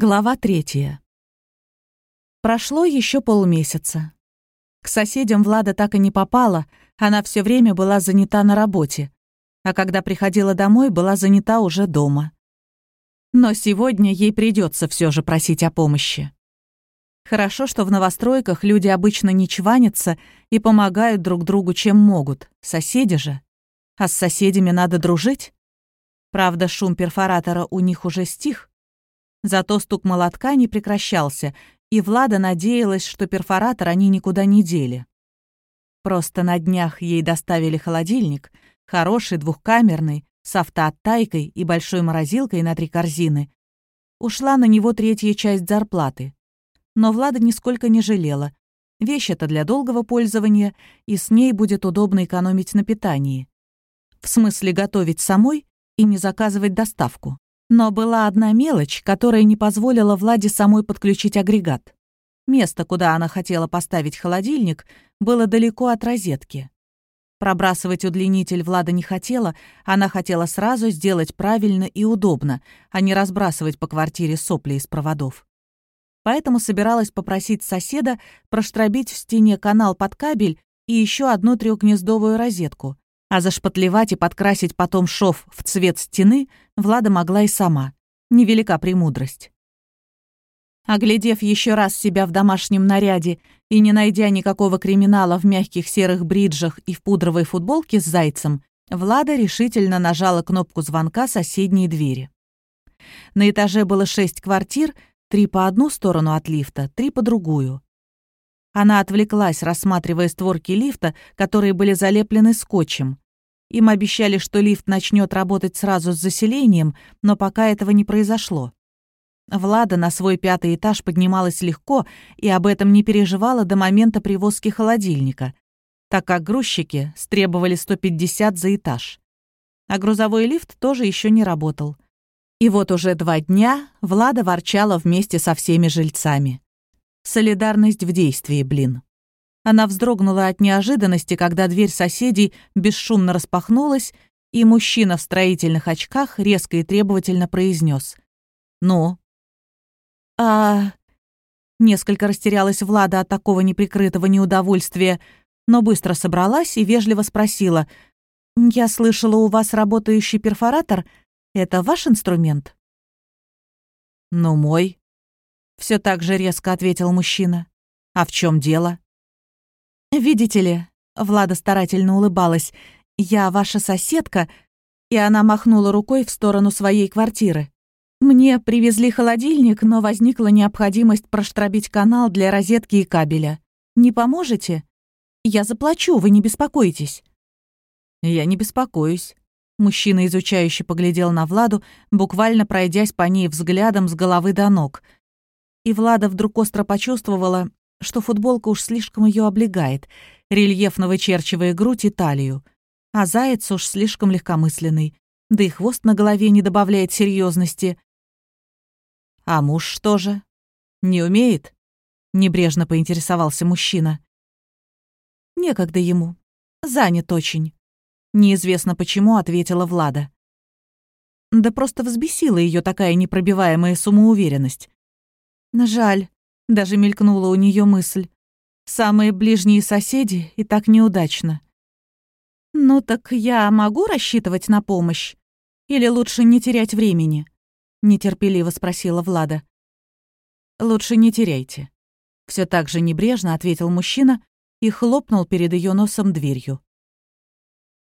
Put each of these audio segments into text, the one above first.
Глава третья. Прошло еще полмесяца. К соседям Влада так и не попала, она все время была занята на работе, а когда приходила домой, была занята уже дома. Но сегодня ей придется все же просить о помощи. Хорошо, что в новостройках люди обычно не чванятся и помогают друг другу, чем могут. Соседи же. А с соседями надо дружить. Правда, шум перфоратора у них уже стих, Зато стук молотка не прекращался, и Влада надеялась, что перфоратор они никуда не дели. Просто на днях ей доставили холодильник, хороший двухкамерный, с автооттайкой и большой морозилкой на три корзины. Ушла на него третья часть зарплаты. Но Влада нисколько не жалела. Вещь эта для долгого пользования, и с ней будет удобно экономить на питании. В смысле готовить самой и не заказывать доставку. Но была одна мелочь, которая не позволила Владе самой подключить агрегат. Место, куда она хотела поставить холодильник, было далеко от розетки. Пробрасывать удлинитель Влада не хотела, она хотела сразу сделать правильно и удобно, а не разбрасывать по квартире сопли из проводов. Поэтому собиралась попросить соседа проштробить в стене канал под кабель и еще одну трехгнездовую розетку, а зашпатлевать и подкрасить потом шов в цвет стены Влада могла и сама. Невелика премудрость. Оглядев еще раз себя в домашнем наряде и не найдя никакого криминала в мягких серых бриджах и в пудровой футболке с зайцем, Влада решительно нажала кнопку звонка соседней двери. На этаже было шесть квартир, три по одну сторону от лифта, три по другую. Она отвлеклась, рассматривая створки лифта, которые были залеплены скотчем. Им обещали, что лифт начнет работать сразу с заселением, но пока этого не произошло. Влада на свой пятый этаж поднималась легко и об этом не переживала до момента привозки холодильника, так как грузчики стребовали 150 за этаж. А грузовой лифт тоже еще не работал. И вот уже два дня Влада ворчала вместе со всеми жильцами. Солидарность в действии, блин. Она вздрогнула от неожиданности, когда дверь соседей бесшумно распахнулась, и мужчина в строительных очках резко и требовательно произнес: «Ну?» «А...» Несколько растерялась Влада от такого неприкрытого неудовольствия, но быстро собралась и вежливо спросила. «Я слышала, у вас работающий перфоратор. Это ваш инструмент?» «Ну, мой», все так же резко ответил мужчина. А в чем дело? Видите ли, Влада старательно улыбалась. Я ваша соседка, и она махнула рукой в сторону своей квартиры. Мне привезли холодильник, но возникла необходимость проштробить канал для розетки и кабеля. Не поможете? Я заплачу, вы не беспокойтесь. Я не беспокоюсь. Мужчина, изучающе поглядел на Владу, буквально пройдясь по ней взглядом с головы до ног — и Влада вдруг остро почувствовала, что футболка уж слишком ее облегает, рельефно вычерчивая грудь и талию. А заяц уж слишком легкомысленный, да и хвост на голове не добавляет серьезности. «А муж что же? Не умеет?» — небрежно поинтересовался мужчина. «Некогда ему. Занят очень». Неизвестно почему, ответила Влада. Да просто взбесила ее такая непробиваемая самоуверенность. Жаль, даже мелькнула у нее мысль. Самые ближние соседи и так неудачно. «Ну так я могу рассчитывать на помощь? Или лучше не терять времени?» — нетерпеливо спросила Влада. «Лучше не теряйте», — все так же небрежно ответил мужчина и хлопнул перед ее носом дверью.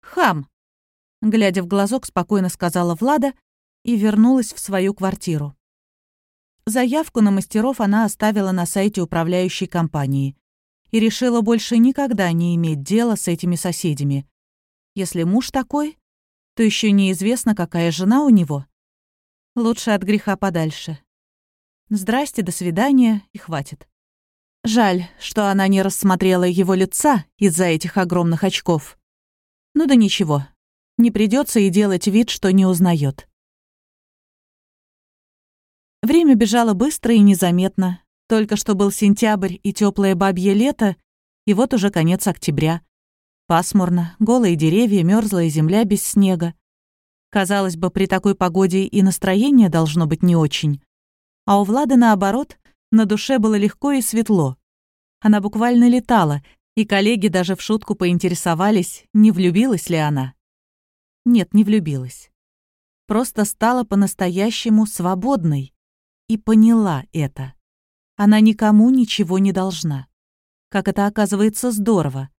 «Хам!» — глядя в глазок, спокойно сказала Влада и вернулась в свою квартиру. Заявку на мастеров она оставила на сайте управляющей компании и решила больше никогда не иметь дела с этими соседями. Если муж такой, то еще неизвестно, какая жена у него. Лучше от греха подальше. Здрасте, до свидания и хватит. Жаль, что она не рассмотрела его лица из-за этих огромных очков. Ну да ничего, не придется и делать вид, что не узнает. Время бежало быстро и незаметно. Только что был сентябрь и теплое бабье лето, и вот уже конец октября. Пасмурно, голые деревья, мерзлая земля без снега. Казалось бы, при такой погоде и настроение должно быть не очень. А у Влады, наоборот, на душе было легко и светло. Она буквально летала, и коллеги даже в шутку поинтересовались, не влюбилась ли она. Нет, не влюбилась. Просто стала по-настоящему свободной и поняла это. Она никому ничего не должна. Как это оказывается здорово.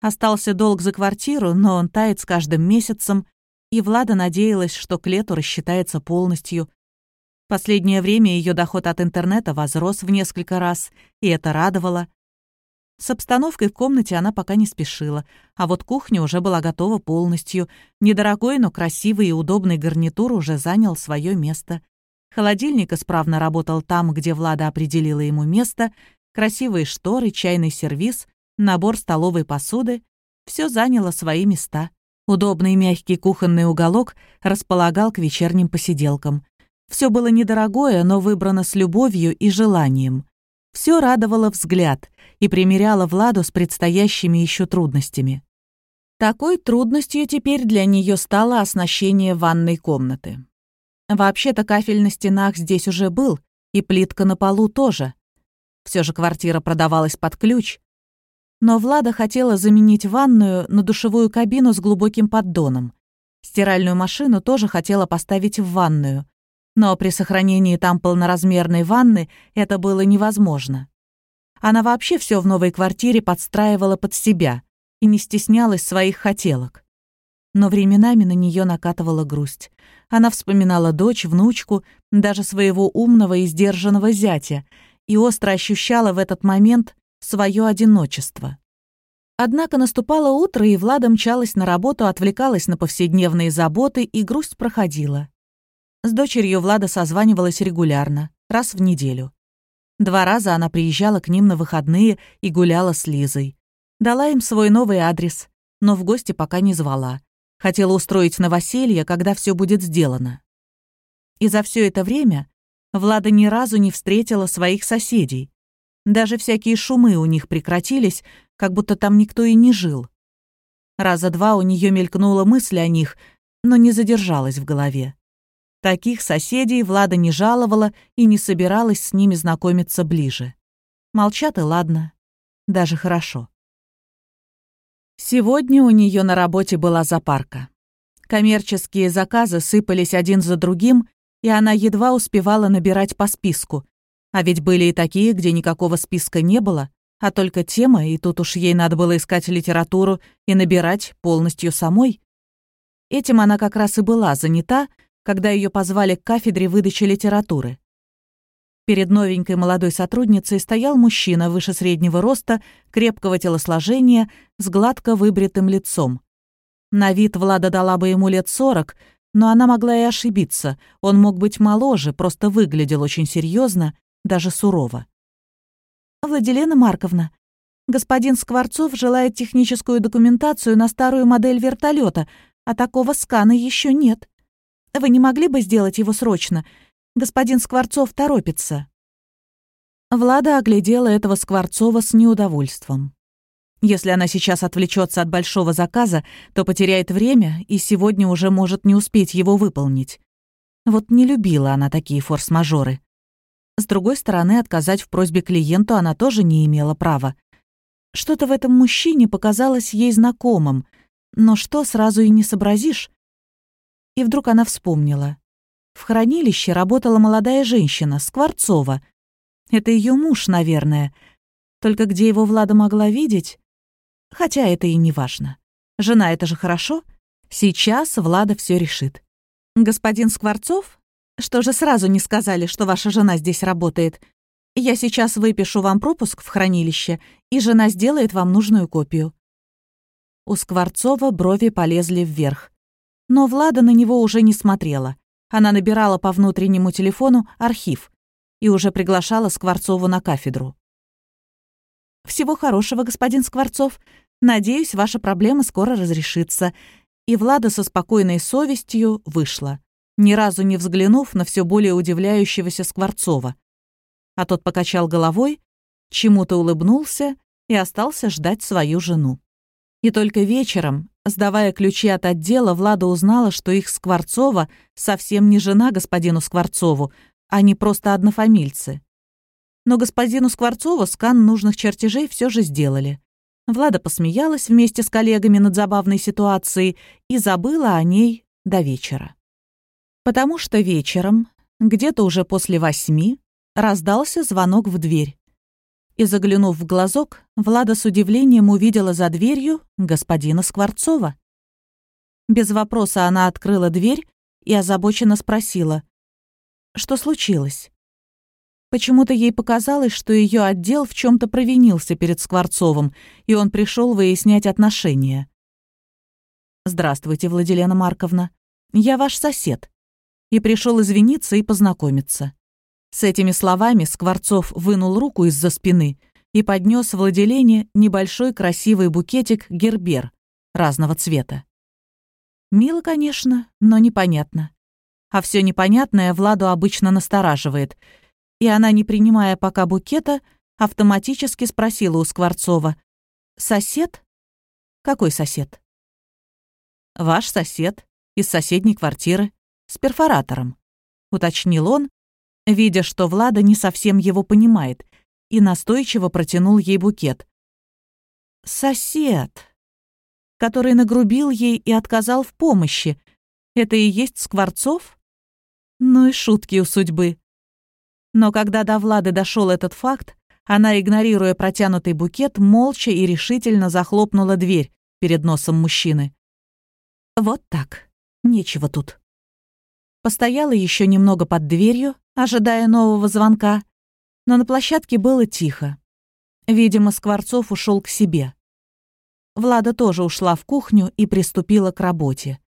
Остался долг за квартиру, но он тает с каждым месяцем, и Влада надеялась, что к лету рассчитается полностью. Последнее время ее доход от интернета возрос в несколько раз, и это радовало. С обстановкой в комнате она пока не спешила, а вот кухня уже была готова полностью. Недорогой, но красивый и удобный гарнитур уже занял свое место. Холодильник исправно работал там, где Влада определила ему место, красивые шторы, чайный сервиз, набор столовой посуды — все заняло свои места. Удобный мягкий кухонный уголок располагал к вечерним посиделкам. Все было недорогое, но выбрано с любовью и желанием. Все радовало взгляд и примеряло Владу с предстоящими еще трудностями. Такой трудностью теперь для нее стало оснащение ванной комнаты. Вообще-то кафель на стенах здесь уже был, и плитка на полу тоже. Все же квартира продавалась под ключ. Но Влада хотела заменить ванную на душевую кабину с глубоким поддоном. Стиральную машину тоже хотела поставить в ванную, но при сохранении там полноразмерной ванны это было невозможно. Она вообще все в новой квартире подстраивала под себя и не стеснялась своих хотелок. Но временами на нее накатывала грусть. Она вспоминала дочь, внучку, даже своего умного и сдержанного зятя, и остро ощущала в этот момент свое одиночество. Однако наступало утро, и Влада мчалась на работу, отвлекалась на повседневные заботы, и грусть проходила. С дочерью Влада созванивалась регулярно, раз в неделю. Два раза она приезжала к ним на выходные и гуляла с Лизой. Дала им свой новый адрес, но в гости пока не звала. Хотела устроить новоселье, когда все будет сделано. И за все это время Влада ни разу не встретила своих соседей. Даже всякие шумы у них прекратились, как будто там никто и не жил. Раза два у нее мелькнула мысль о них, но не задержалась в голове. Таких соседей Влада не жаловала и не собиралась с ними знакомиться ближе. Молчат и ладно. Даже хорошо. Сегодня у нее на работе была запарка. Коммерческие заказы сыпались один за другим, и она едва успевала набирать по списку. А ведь были и такие, где никакого списка не было, а только тема, и тут уж ей надо было искать литературу и набирать полностью самой. Этим она как раз и была занята, когда ее позвали к кафедре выдачи литературы. Перед новенькой молодой сотрудницей стоял мужчина выше среднего роста, крепкого телосложения, с гладко выбритым лицом. На вид Влада дала бы ему лет сорок, но она могла и ошибиться. Он мог быть моложе, просто выглядел очень серьезно, даже сурово. «Владилена Марковна, господин Скворцов желает техническую документацию на старую модель вертолета, а такого скана еще нет. Вы не могли бы сделать его срочно? Господин Скворцов торопится». Влада оглядела этого Скворцова с неудовольствием. Если она сейчас отвлечется от большого заказа, то потеряет время и сегодня уже может не успеть его выполнить. Вот не любила она такие форс-мажоры. С другой стороны, отказать в просьбе клиенту она тоже не имела права. Что-то в этом мужчине показалось ей знакомым, но что сразу и не сообразишь, и вдруг она вспомнила. В хранилище работала молодая женщина, Скворцова. Это ее муж, наверное. Только где его Влада могла видеть? Хотя это и не важно. Жена — это же хорошо. Сейчас Влада все решит. «Господин Скворцов? Что же сразу не сказали, что ваша жена здесь работает? Я сейчас выпишу вам пропуск в хранилище, и жена сделает вам нужную копию». У Скворцова брови полезли вверх. Но Влада на него уже не смотрела. Она набирала по внутреннему телефону архив и уже приглашала Скворцову на кафедру. «Всего хорошего, господин Скворцов. Надеюсь, ваша проблема скоро разрешится». И Влада со спокойной совестью вышла, ни разу не взглянув на все более удивляющегося Скворцова. А тот покачал головой, чему-то улыбнулся и остался ждать свою жену. И только вечером, сдавая ключи от отдела, Влада узнала, что их Скворцова совсем не жена господину Скворцову, а не просто однофамильцы. Но господину Скворцову скан нужных чертежей все же сделали. Влада посмеялась вместе с коллегами над забавной ситуацией и забыла о ней до вечера. Потому что вечером, где-то уже после восьми, раздался звонок в дверь. И заглянув в глазок, Влада с удивлением увидела за дверью господина Скворцова. Без вопроса она открыла дверь и озабоченно спросила, что случилось. Почему-то ей показалось, что ее отдел в чем то провинился перед Скворцовым, и он пришел выяснять отношения. «Здравствуйте, Владилена Марковна. Я ваш сосед. И пришел извиниться и познакомиться». С этими словами Скворцов вынул руку из-за спины и поднес Владилене небольшой красивый букетик гербер разного цвета. Мило, конечно, но непонятно. А все непонятное Владу обычно настораживает — и она, не принимая пока букета, автоматически спросила у Скворцова. «Сосед? Какой сосед?» «Ваш сосед из соседней квартиры с перфоратором», — уточнил он, видя, что Влада не совсем его понимает, и настойчиво протянул ей букет. «Сосед, который нагрубил ей и отказал в помощи. Это и есть Скворцов? Ну и шутки у судьбы. Но когда до Влады дошел этот факт, она, игнорируя протянутый букет, молча и решительно захлопнула дверь перед носом мужчины. Вот так. Нечего тут. Постояла еще немного под дверью, ожидая нового звонка, но на площадке было тихо. Видимо, Скворцов ушел к себе. Влада тоже ушла в кухню и приступила к работе.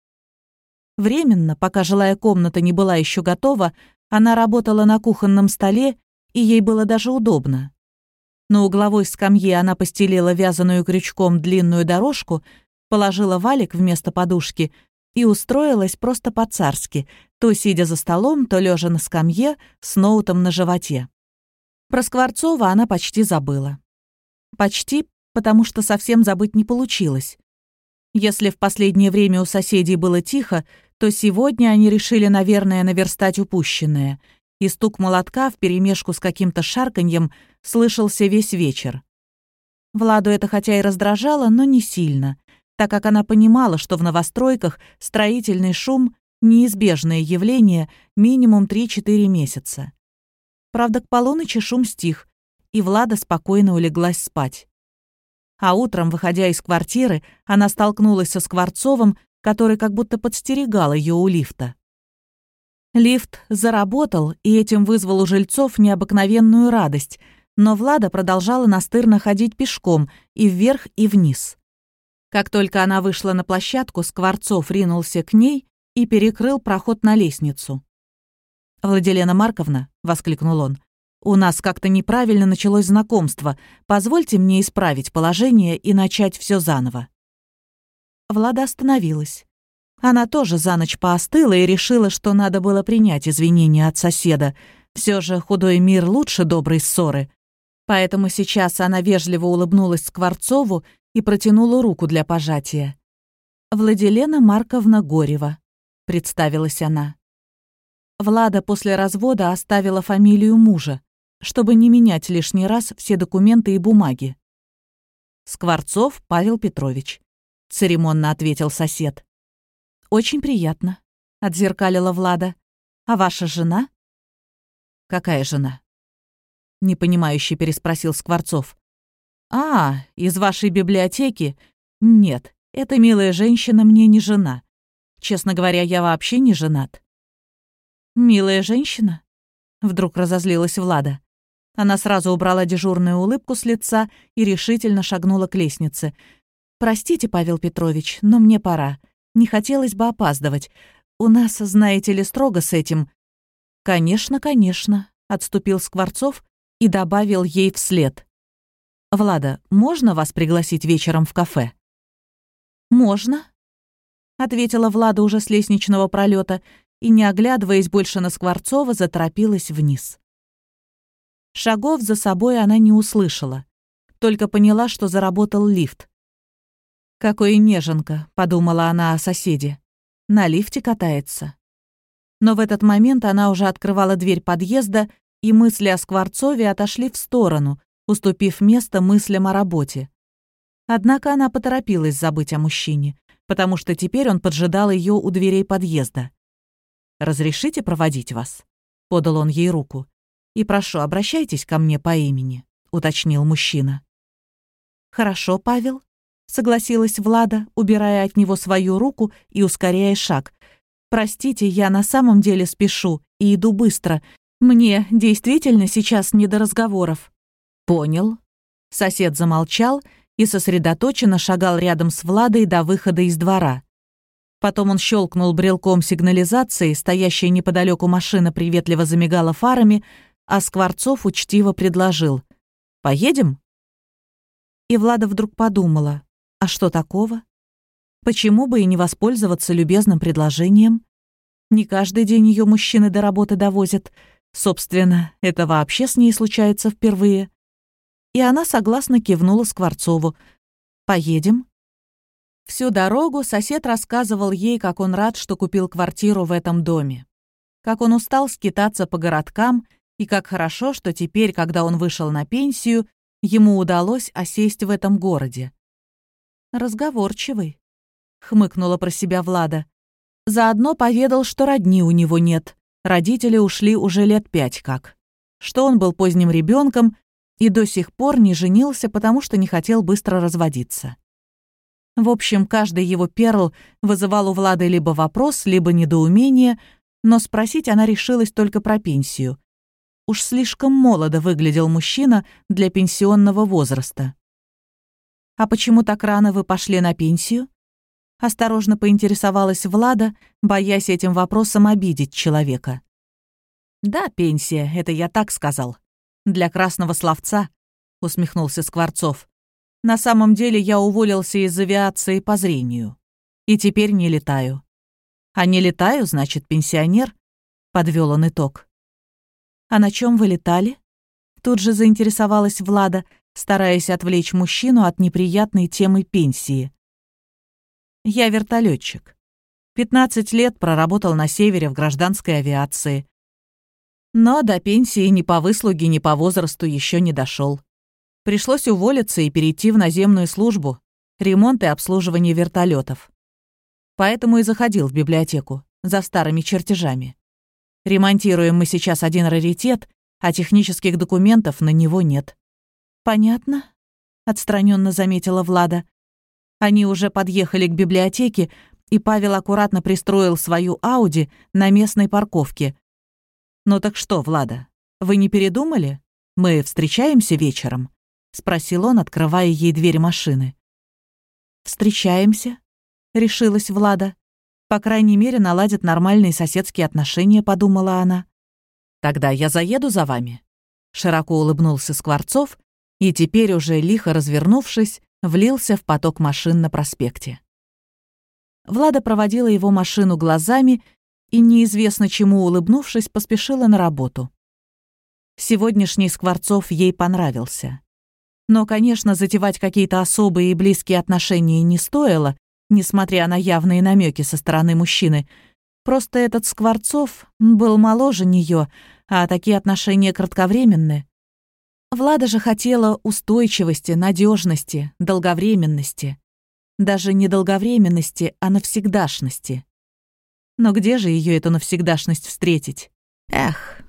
Временно, пока жилая комната не была еще готова, она работала на кухонном столе, и ей было даже удобно. На угловой скамье она постелила вязаную крючком длинную дорожку, положила валик вместо подушки и устроилась просто по-царски, то сидя за столом, то лежа на скамье с ноутом на животе. Про Скворцова она почти забыла. Почти, потому что совсем забыть не получилось. Если в последнее время у соседей было тихо, то сегодня они решили, наверное, наверстать упущенное, и стук молотка вперемешку с каким-то шарканьем слышался весь вечер. Владу это хотя и раздражало, но не сильно, так как она понимала, что в новостройках строительный шум — неизбежное явление минимум 3-4 месяца. Правда, к полуночи шум стих, и Влада спокойно улеглась спать. А утром, выходя из квартиры, она столкнулась со Скворцовым, который как будто подстерегал ее у лифта. Лифт заработал, и этим вызвал у жильцов необыкновенную радость, но Влада продолжала настырно ходить пешком и вверх, и вниз. Как только она вышла на площадку, Скворцов ринулся к ней и перекрыл проход на лестницу. «Владилена Марковна», — воскликнул он, — «у нас как-то неправильно началось знакомство. Позвольте мне исправить положение и начать все заново». Влада остановилась. Она тоже за ночь поостыла и решила, что надо было принять извинения от соседа. Все же худой мир лучше доброй ссоры. Поэтому сейчас она вежливо улыбнулась Скворцову и протянула руку для пожатия. «Владилена Марковна Горева», — представилась она. Влада после развода оставила фамилию мужа, чтобы не менять лишний раз все документы и бумаги. Скворцов Павел Петрович церемонно ответил сосед. Очень приятно, отзеркалила Влада. А ваша жена? Какая жена? Непонимающе переспросил Скворцов. А, из вашей библиотеки? Нет, эта милая женщина мне не жена. Честно говоря, я вообще не женат. Милая женщина? Вдруг разозлилась Влада. Она сразу убрала дежурную улыбку с лица и решительно шагнула к лестнице. «Простите, Павел Петрович, но мне пора. Не хотелось бы опаздывать. У нас, знаете ли, строго с этим». «Конечно, конечно», — отступил Скворцов и добавил ей вслед. «Влада, можно вас пригласить вечером в кафе?» «Можно», — ответила Влада уже с лестничного пролета и, не оглядываясь больше на Скворцова, заторопилась вниз. Шагов за собой она не услышала, только поняла, что заработал лифт. «Какой неженка», — подумала она о соседе. «На лифте катается». Но в этот момент она уже открывала дверь подъезда, и мысли о Скворцове отошли в сторону, уступив место мыслям о работе. Однако она поторопилась забыть о мужчине, потому что теперь он поджидал ее у дверей подъезда. «Разрешите проводить вас?» — подал он ей руку. «И прошу, обращайтесь ко мне по имени», — уточнил мужчина. «Хорошо, Павел», — согласилась Влада, убирая от него свою руку и ускоряя шаг. «Простите, я на самом деле спешу и иду быстро. Мне действительно сейчас не до разговоров». «Понял». Сосед замолчал и сосредоточенно шагал рядом с Владой до выхода из двора. Потом он щелкнул брелком сигнализации, стоящая неподалеку машина приветливо замигала фарами, а Скворцов учтиво предложил. «Поедем?» И Влада вдруг подумала, а что такого? Почему бы и не воспользоваться любезным предложением? Не каждый день ее мужчины до работы довозят. Собственно, это вообще с ней случается впервые. И она согласно кивнула Скворцову. «Поедем?» Всю дорогу сосед рассказывал ей, как он рад, что купил квартиру в этом доме. Как он устал скитаться по городкам, и как хорошо, что теперь, когда он вышел на пенсию, ему удалось осесть в этом городе. «Разговорчивый», — хмыкнула про себя Влада. Заодно поведал, что родни у него нет. Родители ушли уже лет пять как. Что он был поздним ребенком и до сих пор не женился, потому что не хотел быстро разводиться. В общем, каждый его перл вызывал у Влады либо вопрос, либо недоумение, но спросить она решилась только про пенсию. Уж слишком молодо выглядел мужчина для пенсионного возраста. «А почему так рано вы пошли на пенсию?» Осторожно поинтересовалась Влада, боясь этим вопросом обидеть человека. «Да, пенсия, это я так сказал. Для красного словца», — усмехнулся Скворцов. На самом деле я уволился из авиации по зрению. И теперь не летаю. А не летаю, значит, пенсионер? Подвел он итог. А на чем вы летали? Тут же заинтересовалась Влада, стараясь отвлечь мужчину от неприятной темы пенсии. Я вертолетчик. 15 лет проработал на севере в гражданской авиации. Но до пенсии ни по выслуге, ни по возрасту еще не дошел. Пришлось уволиться и перейти в наземную службу, ремонт и обслуживание вертолетов. Поэтому и заходил в библиотеку, за старыми чертежами. Ремонтируем мы сейчас один раритет, а технических документов на него нет. «Понятно», — отстраненно заметила Влада. Они уже подъехали к библиотеке, и Павел аккуратно пристроил свою Ауди на местной парковке. «Ну так что, Влада, вы не передумали? Мы встречаемся вечером?» — спросил он, открывая ей дверь машины. «Встречаемся?» — решилась Влада. «По крайней мере, наладят нормальные соседские отношения», — подумала она. «Тогда я заеду за вами», — широко улыбнулся Скворцов и теперь уже, лихо развернувшись, влился в поток машин на проспекте. Влада проводила его машину глазами и, неизвестно чему улыбнувшись, поспешила на работу. Сегодняшний Скворцов ей понравился. Но, конечно, затевать какие-то особые и близкие отношения не стоило, несмотря на явные намеки со стороны мужчины. Просто этот Скворцов был моложе нее, а такие отношения кратковременны. Влада же хотела устойчивости, надежности, долговременности. Даже не долговременности, а навсегдашности. Но где же ее эту навсегдашность встретить? Эх,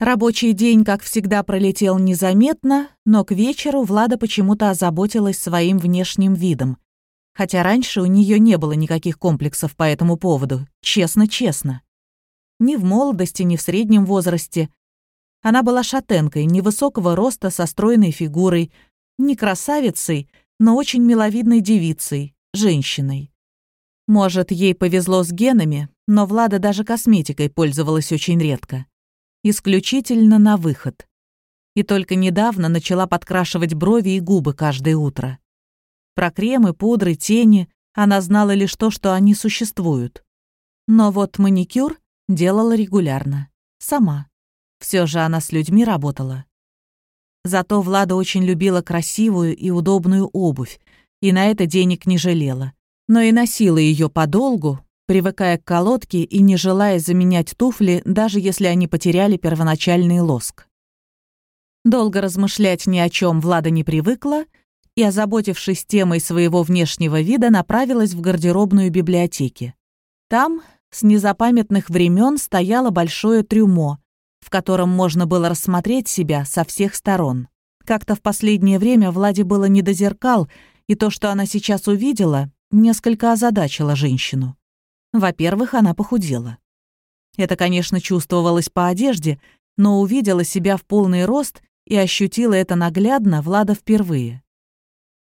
Рабочий день, как всегда, пролетел незаметно, но к вечеру Влада почему-то озаботилась своим внешним видом. Хотя раньше у нее не было никаких комплексов по этому поводу, честно-честно. Ни в молодости, ни в среднем возрасте. Она была шатенкой, невысокого роста, со стройной фигурой, не красавицей, но очень миловидной девицей, женщиной. Может, ей повезло с генами, но Влада даже косметикой пользовалась очень редко исключительно на выход. И только недавно начала подкрашивать брови и губы каждое утро. Про кремы, пудры, тени она знала лишь то, что они существуют. Но вот маникюр делала регулярно. Сама. Все же она с людьми работала. Зато Влада очень любила красивую и удобную обувь, и на это денег не жалела. Но и носила ее подолгу, привыкая к колодке и не желая заменять туфли, даже если они потеряли первоначальный лоск. Долго размышлять ни о чем Влада не привыкла и, озаботившись темой своего внешнего вида, направилась в гардеробную библиотеки. Там с незапамятных времен стояло большое трюмо, в котором можно было рассмотреть себя со всех сторон. Как-то в последнее время Владе было не до зеркал, и то, что она сейчас увидела, несколько озадачило женщину. Во-первых, она похудела. Это, конечно, чувствовалось по одежде, но увидела себя в полный рост и ощутила это наглядно Влада впервые.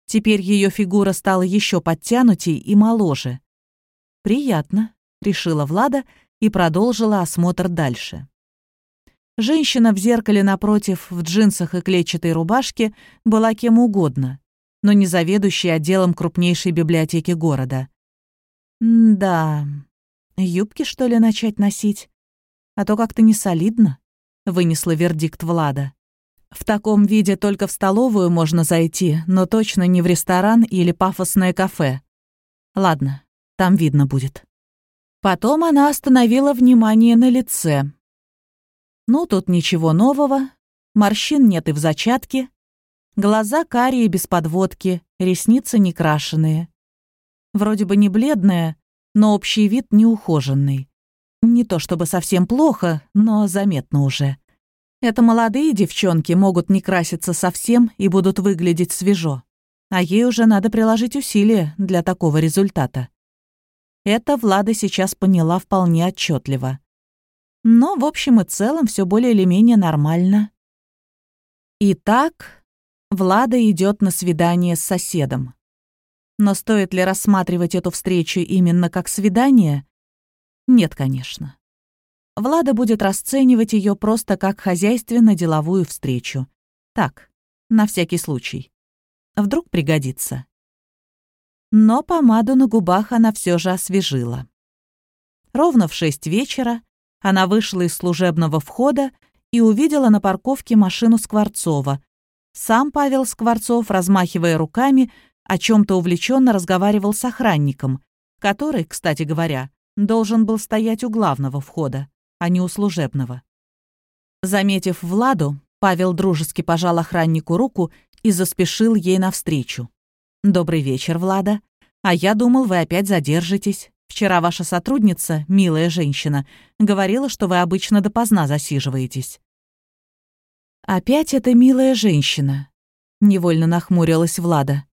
Теперь ее фигура стала еще подтянутей и моложе. «Приятно», — решила Влада и продолжила осмотр дальше. Женщина в зеркале напротив, в джинсах и клетчатой рубашке, была кем угодно, но не заведующей отделом крупнейшей библиотеки города. Да, юбки, что ли, начать носить? А то как-то не солидно, вынесла вердикт Влада. В таком виде только в столовую можно зайти, но точно не в ресторан или пафосное кафе. Ладно, там видно будет. Потом она остановила внимание на лице. Ну, тут ничего нового. Морщин нет и в зачатке. Глаза карие без подводки, ресницы не крашеные. Вроде бы не бледная, но общий вид неухоженный. Не то чтобы совсем плохо, но заметно уже. Это молодые девчонки могут не краситься совсем и будут выглядеть свежо. А ей уже надо приложить усилия для такого результата. Это Влада сейчас поняла вполне отчетливо. Но, в общем и целом, все более или менее нормально. Итак, Влада идет на свидание с соседом. Но стоит ли рассматривать эту встречу именно как свидание? Нет, конечно. Влада будет расценивать ее просто как хозяйственно-деловую встречу. Так, на всякий случай. Вдруг пригодится. Но помаду на губах она все же освежила. Ровно в шесть вечера она вышла из служебного входа и увидела на парковке машину Скворцова. Сам Павел Скворцов, размахивая руками, о чем то увлеченно разговаривал с охранником, который, кстати говоря, должен был стоять у главного входа а не у служебного. Заметив Владу, Павел дружески пожал охраннику руку и заспешил ей навстречу. «Добрый вечер, Влада. А я думал, вы опять задержитесь. Вчера ваша сотрудница, милая женщина, говорила, что вы обычно допоздна засиживаетесь». «Опять эта милая женщина», — невольно нахмурилась Влада.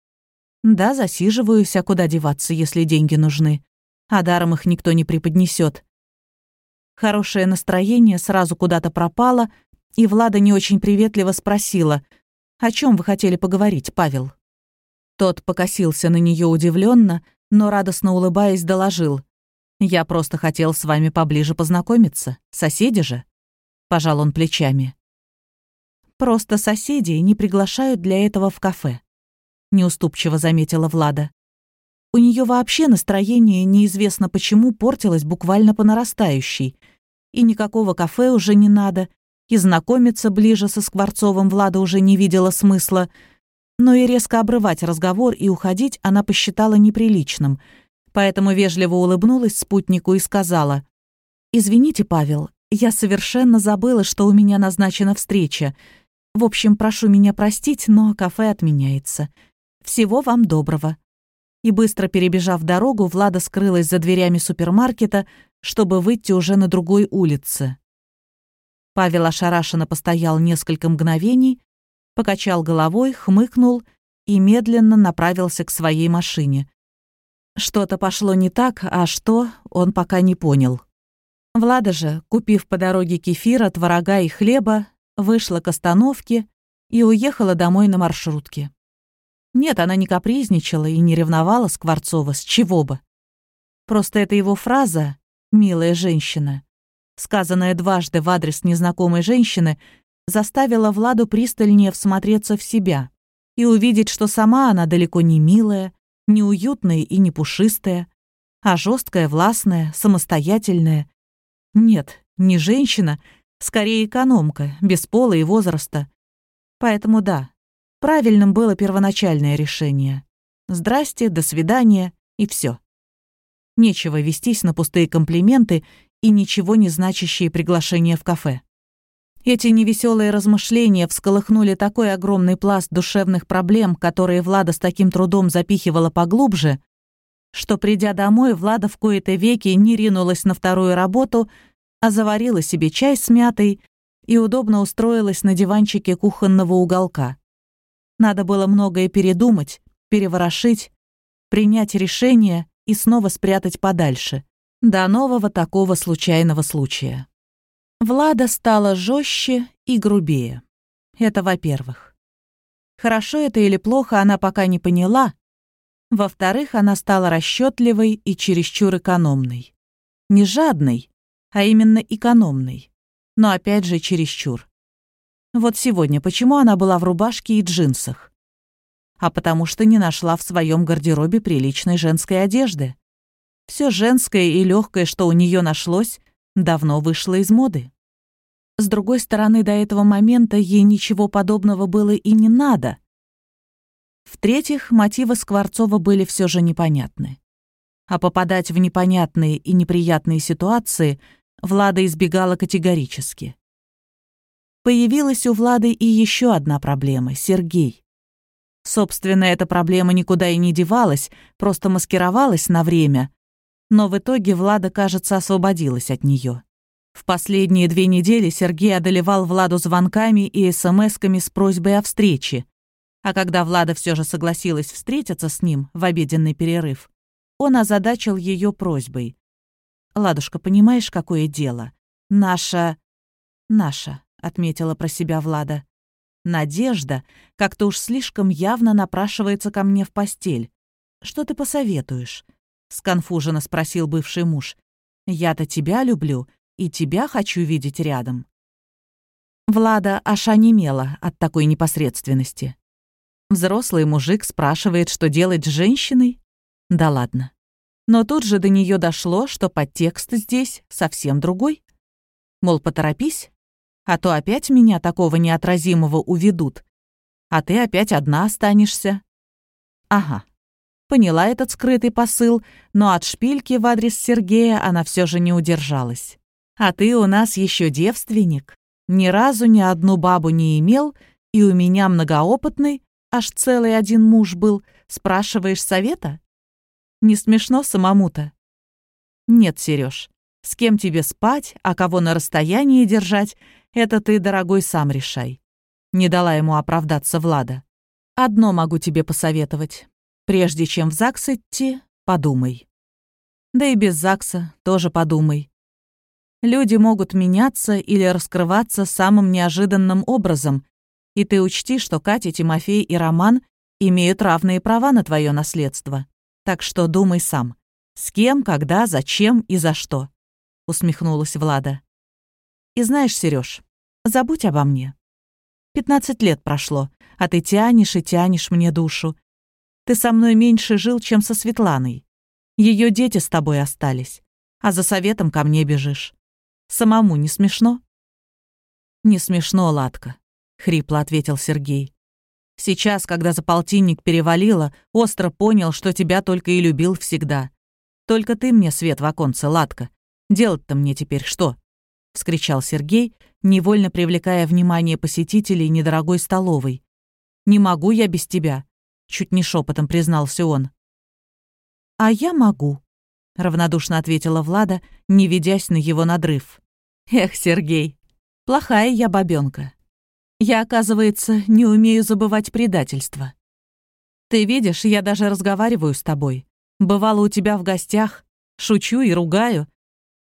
«Да, засиживаюсь, а куда деваться, если деньги нужны? А даром их никто не преподнесет. Хорошее настроение сразу куда-то пропало, и Влада не очень приветливо спросила, «О чем вы хотели поговорить, Павел?» Тот покосился на нее удивленно, но радостно улыбаясь доложил. «Я просто хотел с вами поближе познакомиться. Соседи же?» Пожал он плечами. «Просто соседи не приглашают для этого в кафе», неуступчиво заметила Влада. У нее вообще настроение неизвестно почему портилось буквально по нарастающей. И никакого кафе уже не надо, и знакомиться ближе со Скворцовым Влада уже не видела смысла. Но и резко обрывать разговор и уходить она посчитала неприличным, поэтому вежливо улыбнулась спутнику и сказала, «Извините, Павел, я совершенно забыла, что у меня назначена встреча. В общем, прошу меня простить, но кафе отменяется. Всего вам доброго» и, быстро перебежав дорогу, Влада скрылась за дверями супермаркета, чтобы выйти уже на другой улице. Павел ошарашенно постоял несколько мгновений, покачал головой, хмыкнул и медленно направился к своей машине. Что-то пошло не так, а что, он пока не понял. Влада же, купив по дороге кефира, творога и хлеба, вышла к остановке и уехала домой на маршрутке. Нет, она не капризничала и не ревновала Скворцова, с чего бы. Просто это его фраза «милая женщина», сказанная дважды в адрес незнакомой женщины, заставила Владу пристальнее всмотреться в себя и увидеть, что сама она далеко не милая, не уютная и не пушистая, а жесткая, властная, самостоятельная. Нет, не женщина, скорее экономка, без пола и возраста. Поэтому да, Правильным было первоначальное решение. Здрасте, до свидания и все. Нечего вестись на пустые комплименты и ничего не значащие приглашения в кафе. Эти невеселые размышления всколыхнули такой огромный пласт душевных проблем, которые Влада с таким трудом запихивала поглубже, что, придя домой, Влада в кои-то веки не ринулась на вторую работу, а заварила себе чай с мятой и удобно устроилась на диванчике кухонного уголка. Надо было многое передумать, переворошить, принять решение и снова спрятать подальше, до нового такого случайного случая. Влада стала жестче и грубее. Это во-первых. Хорошо это или плохо, она пока не поняла. Во-вторых, она стала расчетливой и чересчур экономной. Не жадной, а именно экономной. Но опять же чересчур. Вот сегодня почему она была в рубашке и джинсах? а потому что не нашла в своем гардеробе приличной женской одежды. Все женское и легкое, что у нее нашлось, давно вышло из моды. С другой стороны, до этого момента ей ничего подобного было и не надо. В-третьих, мотивы Скворцова были все же непонятны. А попадать в непонятные и неприятные ситуации Влада избегала категорически. Появилась у Влады и еще одна проблема — Сергей. Собственно, эта проблема никуда и не девалась, просто маскировалась на время. Но в итоге Влада, кажется, освободилась от нее. В последние две недели Сергей одолевал Владу звонками и смс-ками с просьбой о встрече. А когда Влада все же согласилась встретиться с ним в обеденный перерыв, он озадачил ее просьбой. «Ладушка, понимаешь, какое дело? Наша...» «Наша», — отметила про себя Влада. Надежда как-то уж слишком явно напрашивается ко мне в постель. Что ты посоветуешь?» — сконфуженно спросил бывший муж. «Я-то тебя люблю и тебя хочу видеть рядом». Влада аж онемела от такой непосредственности. Взрослый мужик спрашивает, что делать с женщиной? Да ладно. Но тут же до нее дошло, что подтекст здесь совсем другой. Мол, поторопись, а то опять меня такого неотразимого уведут. А ты опять одна останешься. Ага. Поняла этот скрытый посыл, но от шпильки в адрес Сергея она все же не удержалась. А ты у нас еще девственник. Ни разу ни одну бабу не имел, и у меня многоопытный, аж целый один муж был. Спрашиваешь совета? Не смешно самому-то? Нет, Сереж, с кем тебе спать, а кого на расстоянии держать, это ты, дорогой, сам решай. Не дала ему оправдаться Влада. Одно могу тебе посоветовать. Прежде чем в ЗАГС идти, подумай. Да и без ЗАГСа тоже подумай. Люди могут меняться или раскрываться самым неожиданным образом, и ты учти, что Катя, Тимофей и Роман имеют равные права на твое наследство. Так что думай сам. С кем, когда, зачем и за что. Усмехнулась Влада. И знаешь, Сереж, забудь обо мне. Пятнадцать лет прошло, а ты тянешь и тянешь мне душу. Ты со мной меньше жил, чем со Светланой. Ее дети с тобой остались, а за советом ко мне бежишь. Самому не смешно? Не смешно, Ладка, хрипло ответил Сергей. Сейчас, когда за полтинник перевалило, остро понял, что тебя только и любил всегда. Только ты мне свет в оконце, Ладка. Делать-то мне теперь что? — вскричал Сергей, невольно привлекая внимание посетителей недорогой столовой. «Не могу я без тебя», — чуть не шепотом признался он. «А я могу», — равнодушно ответила Влада, не ведясь на его надрыв. «Эх, Сергей, плохая я бабёнка. Я, оказывается, не умею забывать предательство. Ты видишь, я даже разговариваю с тобой. Бывало у тебя в гостях, шучу и ругаю,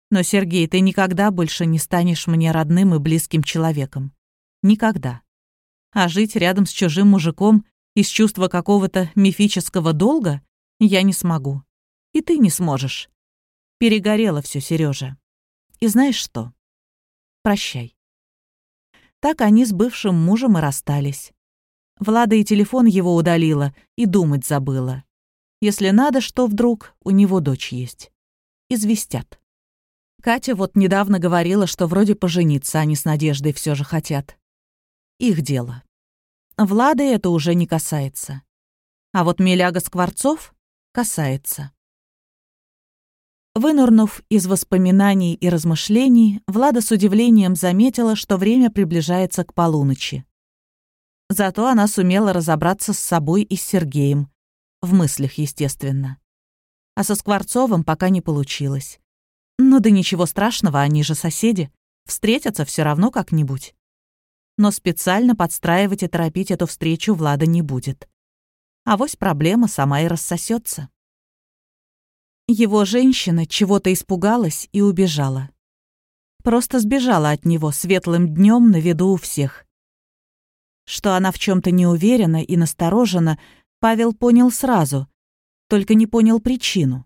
но, Сергей, ты никогда больше не станешь мне родным и близким человеком. Никогда. А жить рядом с чужим мужиком из чувства какого-то мифического долга я не смогу. И ты не сможешь. Перегорело все, Сережа. И знаешь что? Прощай. Так они с бывшим мужем и расстались. Влада и телефон его удалила, и думать забыла. Если надо, что вдруг, у него дочь есть. Известят. Катя вот недавно говорила, что вроде пожениться они с Надеждой все же хотят. Их дело. Влады это уже не касается. А вот Миляга Скворцов касается. Вынурнув из воспоминаний и размышлений, Влада с удивлением заметила, что время приближается к полуночи. Зато она сумела разобраться с собой и с Сергеем. В мыслях, естественно. А со Скворцовым пока не получилось. Ну да ничего страшного, они же соседи. Встретятся все равно как-нибудь. Но специально подстраивать и торопить эту встречу Влада не будет. А вось проблема сама и рассосется. Его женщина чего-то испугалась и убежала. Просто сбежала от него светлым днем на виду у всех. Что она в чем то не уверена и насторожена, Павел понял сразу, только не понял причину.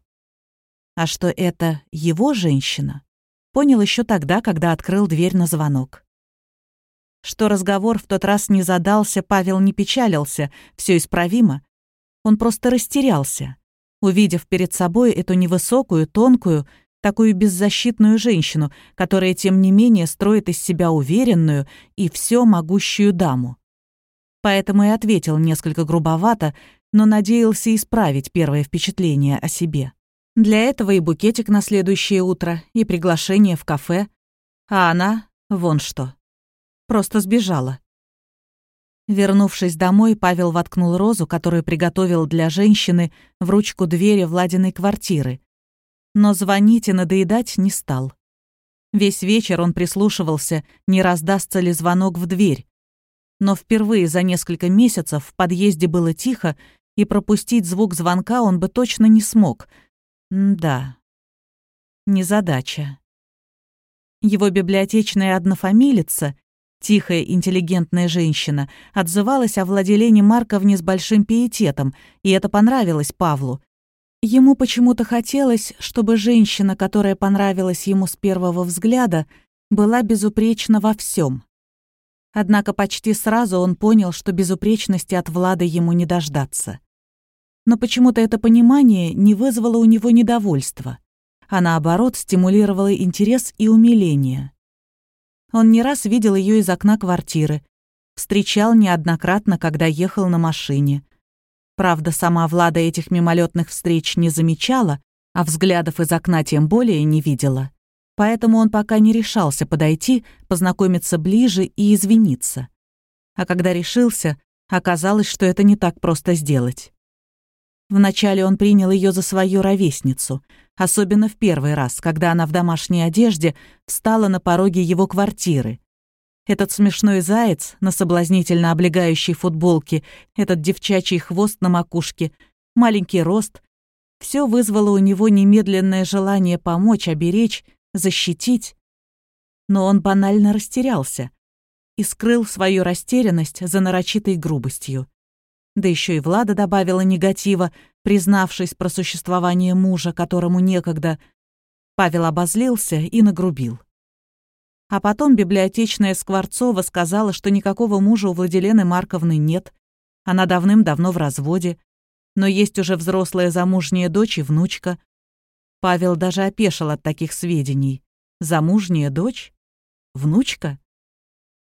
А что это его женщина, понял еще тогда, когда открыл дверь на звонок. Что разговор в тот раз не задался, Павел не печалился, все исправимо. Он просто растерялся увидев перед собой эту невысокую, тонкую, такую беззащитную женщину, которая, тем не менее, строит из себя уверенную и все могущую даму. Поэтому и ответил несколько грубовато, но надеялся исправить первое впечатление о себе. Для этого и букетик на следующее утро, и приглашение в кафе. А она — вон что. Просто сбежала. Вернувшись домой, Павел воткнул розу, которую приготовил для женщины, в ручку двери Владиной квартиры. Но звонить и надоедать не стал. Весь вечер он прислушивался, не раздастся ли звонок в дверь. Но впервые за несколько месяцев в подъезде было тихо, и пропустить звук звонка он бы точно не смог. М да, незадача. Его библиотечная однофамилица Тихая, интеллигентная женщина отзывалась о Владилене Марковне с большим пиететом, и это понравилось Павлу. Ему почему-то хотелось, чтобы женщина, которая понравилась ему с первого взгляда, была безупречна во всем. Однако почти сразу он понял, что безупречности от Влада ему не дождаться. Но почему-то это понимание не вызвало у него недовольства, а наоборот стимулировало интерес и умиление. Он не раз видел ее из окна квартиры, встречал неоднократно, когда ехал на машине. Правда, сама Влада этих мимолетных встреч не замечала, а взглядов из окна тем более не видела. Поэтому он пока не решался подойти, познакомиться ближе и извиниться. А когда решился, оказалось, что это не так просто сделать. Вначале он принял ее за свою ровесницу, особенно в первый раз, когда она в домашней одежде встала на пороге его квартиры. Этот смешной заяц на соблазнительно облегающей футболке, этот девчачий хвост на макушке, маленький рост — все вызвало у него немедленное желание помочь, оберечь, защитить. Но он банально растерялся и скрыл свою растерянность за нарочитой грубостью. Да еще и Влада добавила негатива, признавшись про существование мужа, которому некогда. Павел обозлился и нагрубил. А потом библиотечная Скворцова сказала, что никакого мужа у Владилены Марковны нет. Она давным-давно в разводе. Но есть уже взрослая замужняя дочь и внучка. Павел даже опешил от таких сведений. Замужняя дочь? Внучка?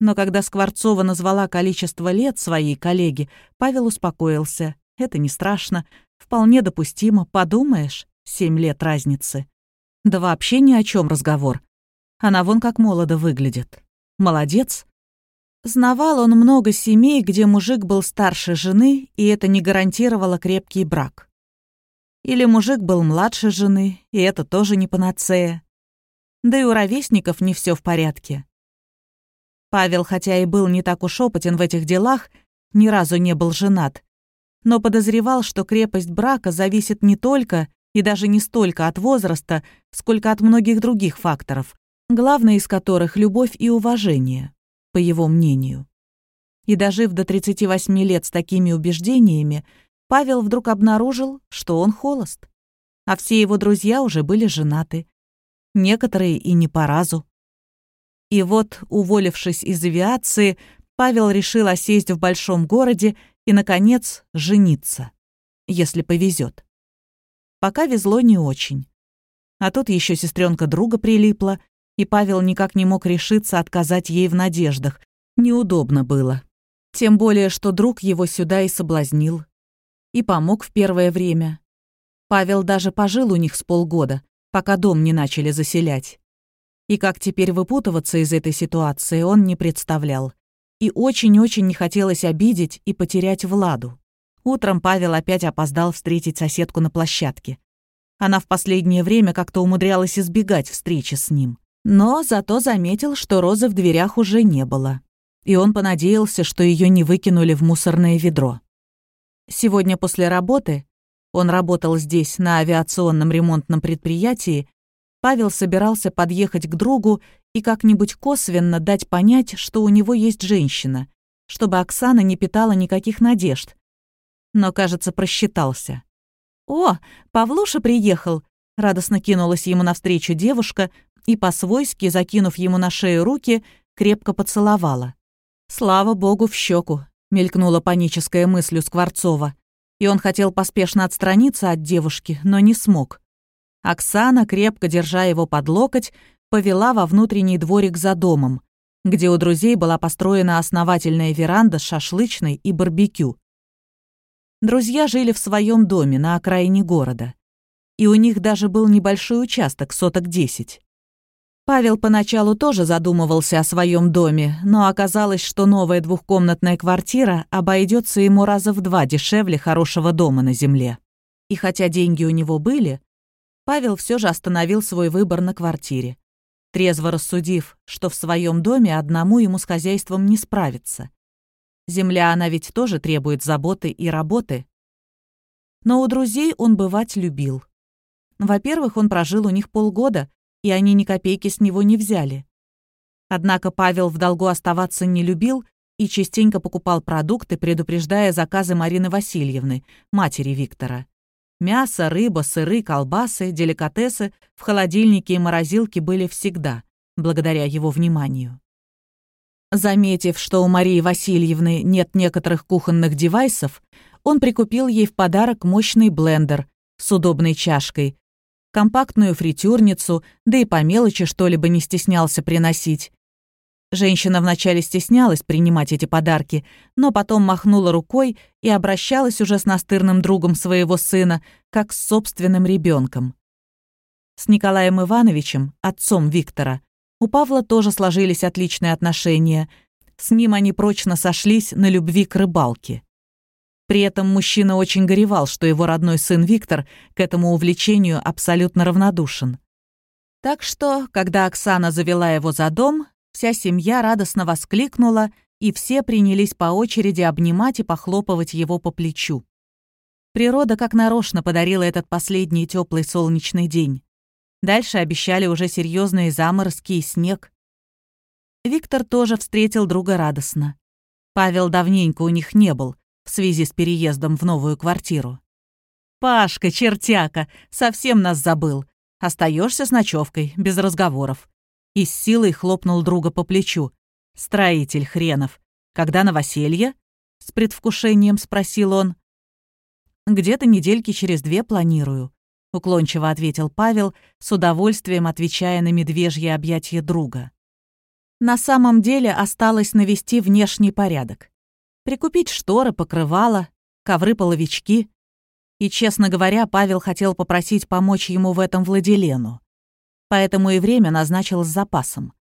Но когда Скворцова назвала количество лет своей коллеге, Павел успокоился. Это не страшно, вполне допустимо, подумаешь, семь лет разницы. Да вообще ни о чем разговор. Она вон как молодо выглядит. Молодец. Знавал он много семей, где мужик был старше жены, и это не гарантировало крепкий брак. Или мужик был младше жены, и это тоже не панацея. Да и у ровесников не все в порядке. Павел, хотя и был не так уж опытен в этих делах, ни разу не был женат, но подозревал, что крепость брака зависит не только и даже не столько от возраста, сколько от многих других факторов, главный из которых — любовь и уважение, по его мнению. И дожив до 38 лет с такими убеждениями, Павел вдруг обнаружил, что он холост, а все его друзья уже были женаты. Некоторые и не по разу. И вот, уволившись из авиации, Павел решил осесть в большом городе и, наконец, жениться, если повезет. Пока везло не очень. А тут еще сестренка друга прилипла, и Павел никак не мог решиться отказать ей в надеждах. Неудобно было. Тем более, что друг его сюда и соблазнил. И помог в первое время. Павел даже пожил у них с полгода, пока дом не начали заселять. И как теперь выпутываться из этой ситуации, он не представлял. И очень-очень не хотелось обидеть и потерять Владу. Утром Павел опять опоздал встретить соседку на площадке. Она в последнее время как-то умудрялась избегать встречи с ним. Но зато заметил, что Розы в дверях уже не было. И он понадеялся, что ее не выкинули в мусорное ведро. Сегодня после работы, он работал здесь, на авиационном ремонтном предприятии, Павел собирался подъехать к другу и как-нибудь косвенно дать понять, что у него есть женщина, чтобы Оксана не питала никаких надежд. Но, кажется, просчитался. «О, Павлуша приехал!» — радостно кинулась ему навстречу девушка и, по-свойски, закинув ему на шею руки, крепко поцеловала. «Слава богу, в щеку!» — мелькнула паническая мысль у Скворцова. И он хотел поспешно отстраниться от девушки, но не смог. Оксана, крепко держа его под локоть, повела во внутренний дворик за домом, где у друзей была построена основательная веранда с шашлычной и барбекю. Друзья жили в своем доме на окраине города. И у них даже был небольшой участок, соток десять. Павел поначалу тоже задумывался о своем доме, но оказалось, что новая двухкомнатная квартира обойдется ему раза в два дешевле хорошего дома на земле. И хотя деньги у него были, Павел все же остановил свой выбор на квартире, трезво рассудив, что в своем доме одному ему с хозяйством не справиться. Земля, она ведь тоже требует заботы и работы. Но у друзей он бывать любил. Во-первых, он прожил у них полгода, и они ни копейки с него не взяли. Однако Павел в долгу оставаться не любил и частенько покупал продукты, предупреждая заказы Марины Васильевны, матери Виктора. Мясо, рыба, сыры, колбасы, деликатесы в холодильнике и морозилке были всегда, благодаря его вниманию. Заметив, что у Марии Васильевны нет некоторых кухонных девайсов, он прикупил ей в подарок мощный блендер с удобной чашкой, компактную фритюрницу, да и по мелочи что-либо не стеснялся приносить. Женщина вначале стеснялась принимать эти подарки, но потом махнула рукой и обращалась уже с настырным другом своего сына, как с собственным ребенком. С Николаем Ивановичем, отцом Виктора, у Павла тоже сложились отличные отношения. С ним они прочно сошлись на любви к рыбалке. При этом мужчина очень горевал, что его родной сын Виктор к этому увлечению абсолютно равнодушен. Так что, когда Оксана завела его за дом, вся семья радостно воскликнула, и все принялись по очереди обнимать и похлопывать его по плечу. Природа как нарочно подарила этот последний теплый солнечный день. Дальше обещали уже серьезные заморозки и снег. Виктор тоже встретил друга радостно. Павел давненько у них не был в связи с переездом в новую квартиру. «Пашка, чертяка, совсем нас забыл. Остаешься с ночевкой, без разговоров». И с силой хлопнул друга по плечу. «Строитель хренов. Когда новоселье?» С предвкушением спросил он. «Где-то недельки через две планирую. — уклончиво ответил Павел, с удовольствием отвечая на медвежье объятие друга. На самом деле осталось навести внешний порядок. Прикупить шторы, покрывала, ковры-половички. И, честно говоря, Павел хотел попросить помочь ему в этом Владилену. Поэтому и время назначил с запасом.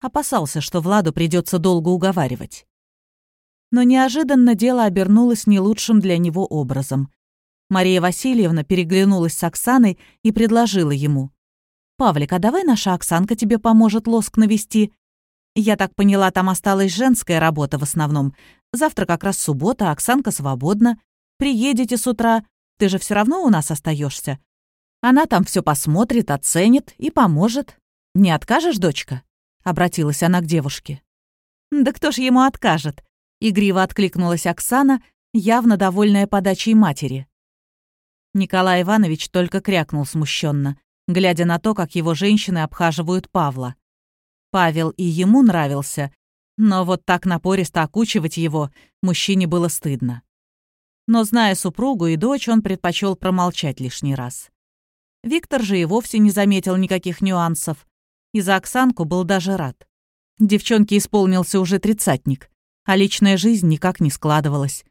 Опасался, что Владу придется долго уговаривать. Но неожиданно дело обернулось не лучшим для него образом. Мария Васильевна переглянулась с Оксаной и предложила ему. «Павлик, а давай наша Оксанка тебе поможет лоск навести? Я так поняла, там осталась женская работа в основном. Завтра как раз суббота, Оксанка свободна. Приедете с утра, ты же все равно у нас остаешься. Она там все посмотрит, оценит и поможет. Не откажешь, дочка?» — обратилась она к девушке. «Да кто ж ему откажет?» — игриво откликнулась Оксана, явно довольная подачей матери. Николай Иванович только крякнул смущенно, глядя на то, как его женщины обхаживают Павла. Павел и ему нравился, но вот так напористо окучивать его мужчине было стыдно. Но, зная супругу и дочь, он предпочел промолчать лишний раз. Виктор же и вовсе не заметил никаких нюансов. И за Оксанку был даже рад. Девчонке исполнился уже тридцатник, а личная жизнь никак не складывалась.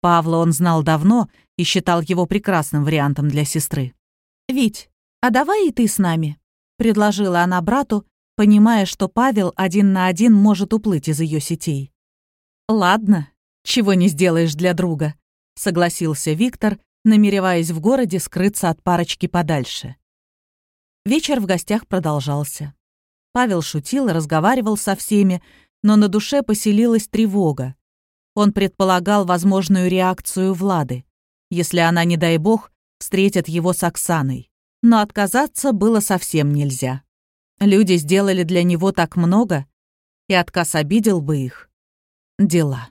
Павла он знал давно и считал его прекрасным вариантом для сестры. «Вить, «А давай и ты с нами», — предложила она брату, понимая, что Павел один на один может уплыть из ее сетей. «Ладно, чего не сделаешь для друга», — согласился Виктор, намереваясь в городе скрыться от парочки подальше. Вечер в гостях продолжался. Павел шутил и разговаривал со всеми, но на душе поселилась тревога. Он предполагал возможную реакцию Влады, если она, не дай бог, встретит его с Оксаной. Но отказаться было совсем нельзя. Люди сделали для него так много, и отказ обидел бы их. Дела.